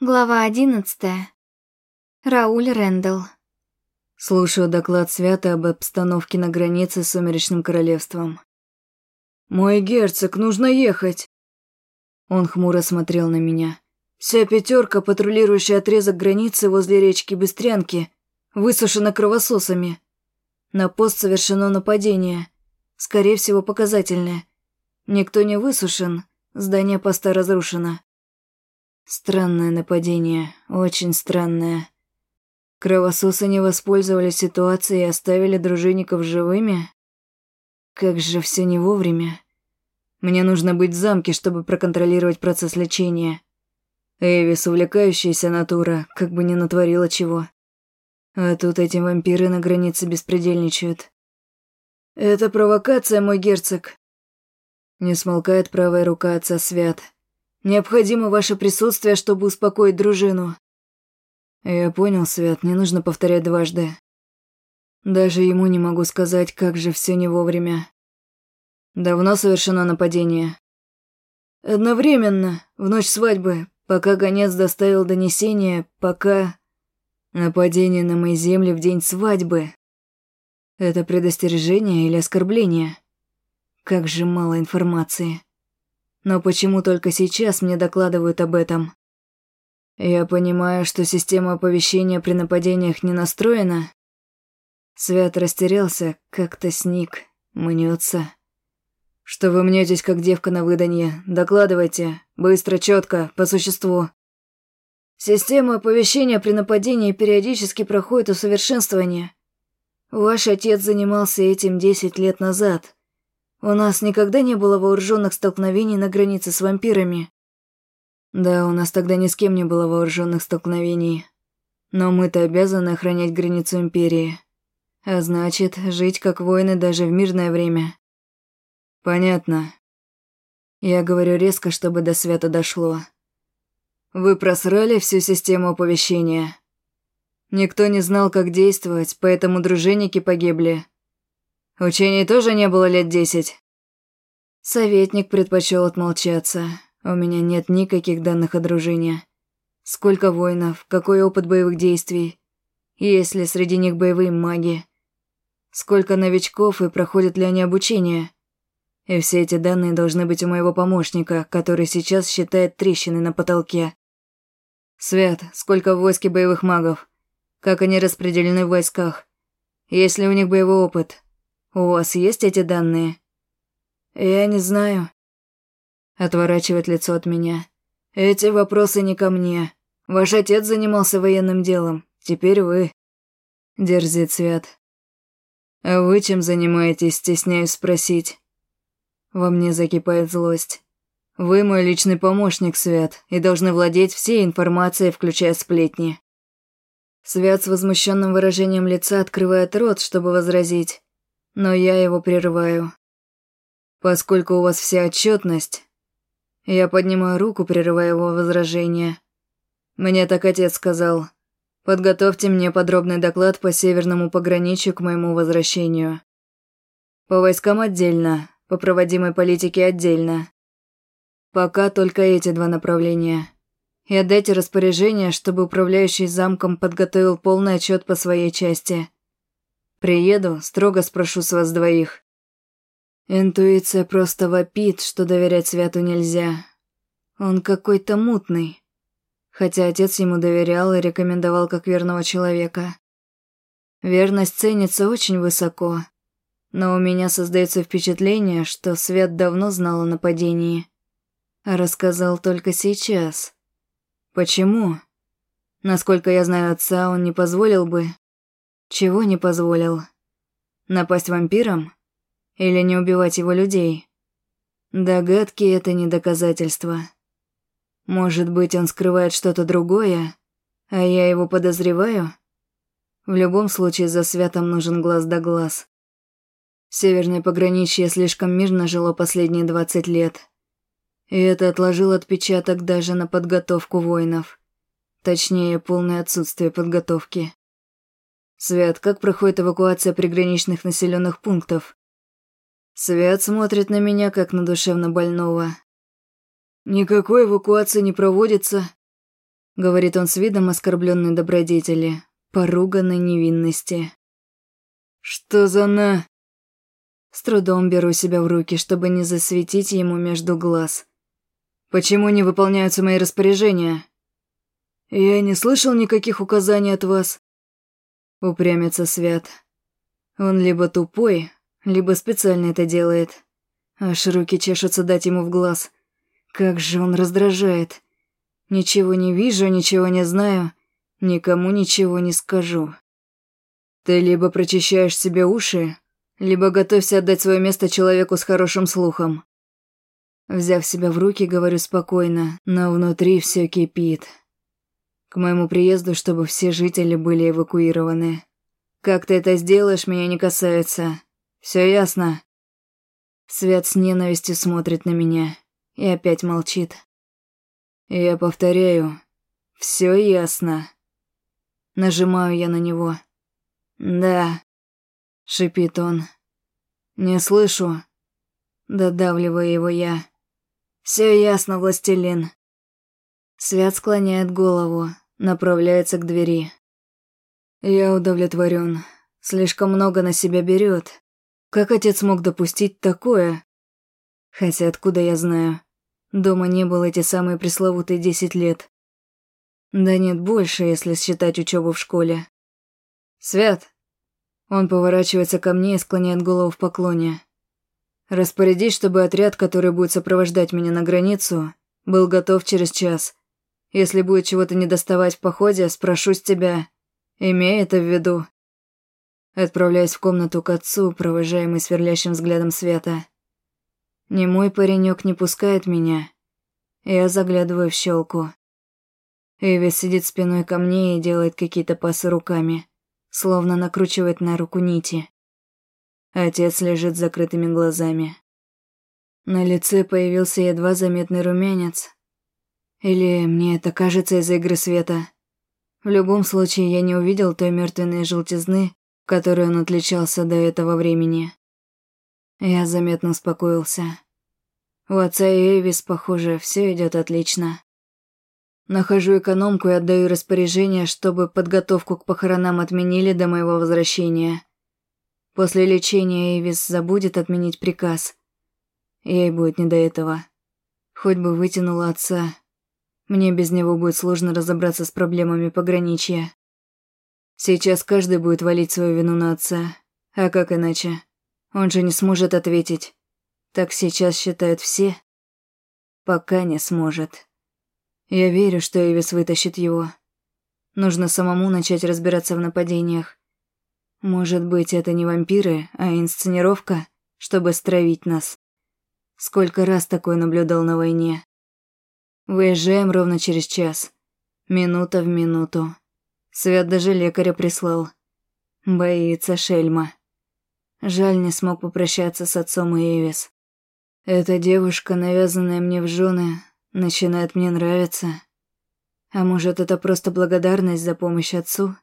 Глава одиннадцатая. Рауль Рэндалл. Слушаю доклад Свята об обстановке на границе с Сумеречным Королевством. «Мой герцог, нужно ехать!» Он хмуро смотрел на меня. Вся пятерка, патрулирующая отрезок границы возле речки Быстрянки, высушена кровососами. На пост совершено нападение. Скорее всего, показательное. Никто не высушен, здание поста разрушено. Странное нападение, очень странное. Кровососы не воспользовались ситуацией и оставили дружинников живыми? Как же все не вовремя. Мне нужно быть в замке, чтобы проконтролировать процесс лечения. Эвис, увлекающаяся натура, как бы не натворила чего. А тут эти вампиры на границе беспредельничают. «Это провокация, мой герцог!» Не смолкает правая рука отца Свят. Необходимо ваше присутствие, чтобы успокоить дружину». «Я понял, Свят, не нужно повторять дважды. Даже ему не могу сказать, как же все не вовремя. Давно совершено нападение?» «Одновременно, в ночь свадьбы, пока гонец доставил донесение, пока...» «Нападение на мои земли в день свадьбы. Это предостережение или оскорбление?» Как же мало информации. Но почему только сейчас мне докладывают об этом? Я понимаю, что система оповещения при нападениях не настроена. Свят растерялся, как-то сник, мнется. Что вы мнетесь, как девка на выданье? Докладывайте. Быстро, четко, по существу. Система оповещения при нападении периодически проходит усовершенствование. Ваш отец занимался этим десять лет назад. У нас никогда не было вооруженных столкновений на границе с вампирами. Да, у нас тогда ни с кем не было вооруженных столкновений. Но мы-то обязаны охранять границу Империи. А значит, жить как воины даже в мирное время. Понятно. Я говорю резко, чтобы до света дошло. Вы просрали всю систему оповещения. Никто не знал, как действовать, поэтому дружинники погибли. Учений тоже не было лет десять. Советник предпочел отмолчаться. У меня нет никаких данных о дружине. Сколько воинов, какой опыт боевых действий, есть ли среди них боевые маги, сколько новичков и проходят ли они обучение. И все эти данные должны быть у моего помощника, который сейчас считает трещины на потолке. Свят, сколько в войске боевых магов? Как они распределены в войсках? Есть ли у них боевой опыт? У вас есть эти данные? Я не знаю. Отворачивает лицо от меня. Эти вопросы не ко мне. Ваш отец занимался военным делом. Теперь вы. Дерзит Свят. А вы чем занимаетесь, стесняюсь спросить. Во мне закипает злость. Вы мой личный помощник, Свят, и должны владеть всей информацией, включая сплетни. Свят с возмущенным выражением лица открывает рот, чтобы возразить но я его прерываю. Поскольку у вас вся отчетность, я поднимаю руку, прерывая его возражение. Мне так отец сказал. Подготовьте мне подробный доклад по северному пограничью к моему возвращению. По войскам отдельно, по проводимой политике отдельно. Пока только эти два направления. И отдайте распоряжение, чтобы управляющий замком подготовил полный отчет по своей части. Приеду, строго спрошу с вас двоих. Интуиция просто вопит, что доверять Святу нельзя. Он какой-то мутный. Хотя отец ему доверял и рекомендовал как верного человека. Верность ценится очень высоко. Но у меня создается впечатление, что Свят давно знал о нападении. А рассказал только сейчас. Почему? Насколько я знаю отца, он не позволил бы, чего не позволил? Напасть вампиром? Или не убивать его людей? Догадки — это не доказательство. Может быть, он скрывает что-то другое, а я его подозреваю? В любом случае, за святом нужен глаз да глаз. Северное пограничье слишком мирно жило последние двадцать лет. И это отложило отпечаток даже на подготовку воинов. Точнее, полное отсутствие подготовки. «Свят, как проходит эвакуация приграничных населенных пунктов?» Свят смотрит на меня, как на душевно больного. «Никакой эвакуации не проводится». говорит он с видом оскорбленной добродетели, поруганной невинности. Что за на... С трудом беру себя в руки, чтобы не засветить ему между глаз. Почему не выполняются мои распоряжения? Я не слышал никаких указаний от вас. Упрямится Свят. Он либо тупой, либо специально это делает. Аж руки чешутся дать ему в глаз. Как же он раздражает. Ничего не вижу, ничего не знаю, никому ничего не скажу. Ты либо прочищаешь себе уши, либо готовься отдать свое место человеку с хорошим слухом. Взяв себя в руки, говорю спокойно, но внутри все кипит. К моему приезду, чтобы все жители были эвакуированы. Как ты это сделаешь, меня не касается. Все ясно?» Свят с ненавистью смотрит на меня и опять молчит. Я повторяю, все ясно. Нажимаю я на него. «Да», — шипит он. «Не слышу». Додавливаю его я. «Все ясно, властелин». Свят склоняет голову, направляется к двери. Я удовлетворен. Слишком много на себя берет. Как отец мог допустить такое? Хотя откуда я знаю? Дома не было эти самые пресловутые десять лет. Да нет, больше, если считать учебу в школе. Свят. Он поворачивается ко мне и склоняет голову в поклоне. Распорядись, чтобы отряд, который будет сопровождать меня на границу, был готов через час. Если будет чего-то недоставать в походе, спрошу с тебя, Имей это в виду. Отправляюсь в комнату к отцу, провожаемый сверлящим взглядом света. Не мой паренек не пускает меня. Я заглядываю в щелку. Эви сидит спиной ко мне и делает какие-то пасы руками, словно накручивает на руку нити. Отец лежит с закрытыми глазами. На лице появился едва заметный румянец. Или мне это кажется из-за игры света. В любом случае, я не увидел той мертвенной желтизны, которой он отличался до этого времени. Я заметно успокоился. У отца и похоже, все идет отлично. Нахожу экономку и отдаю распоряжение, чтобы подготовку к похоронам отменили до моего возвращения. После лечения Эвис забудет отменить приказ. Ей будет не до этого. Хоть бы вытянула отца, мне без него будет сложно разобраться с проблемами пограничья. Сейчас каждый будет валить свою вину на отца. А как иначе? Он же не сможет ответить. Так сейчас считают все. Пока не сможет. Я верю, что Эвис вытащит его. Нужно самому начать разбираться в нападениях. Может быть, это не вампиры, а инсценировка, чтобы стравить нас. Сколько раз такое наблюдал на войне. Выезжаем ровно через час. Минута в минуту. Свят даже лекаря прислал. Боится шельма. Жаль, не смог попрощаться с отцом и Эвис. Эта девушка, навязанная мне в жены, начинает мне нравиться. А может, это просто благодарность за помощь отцу?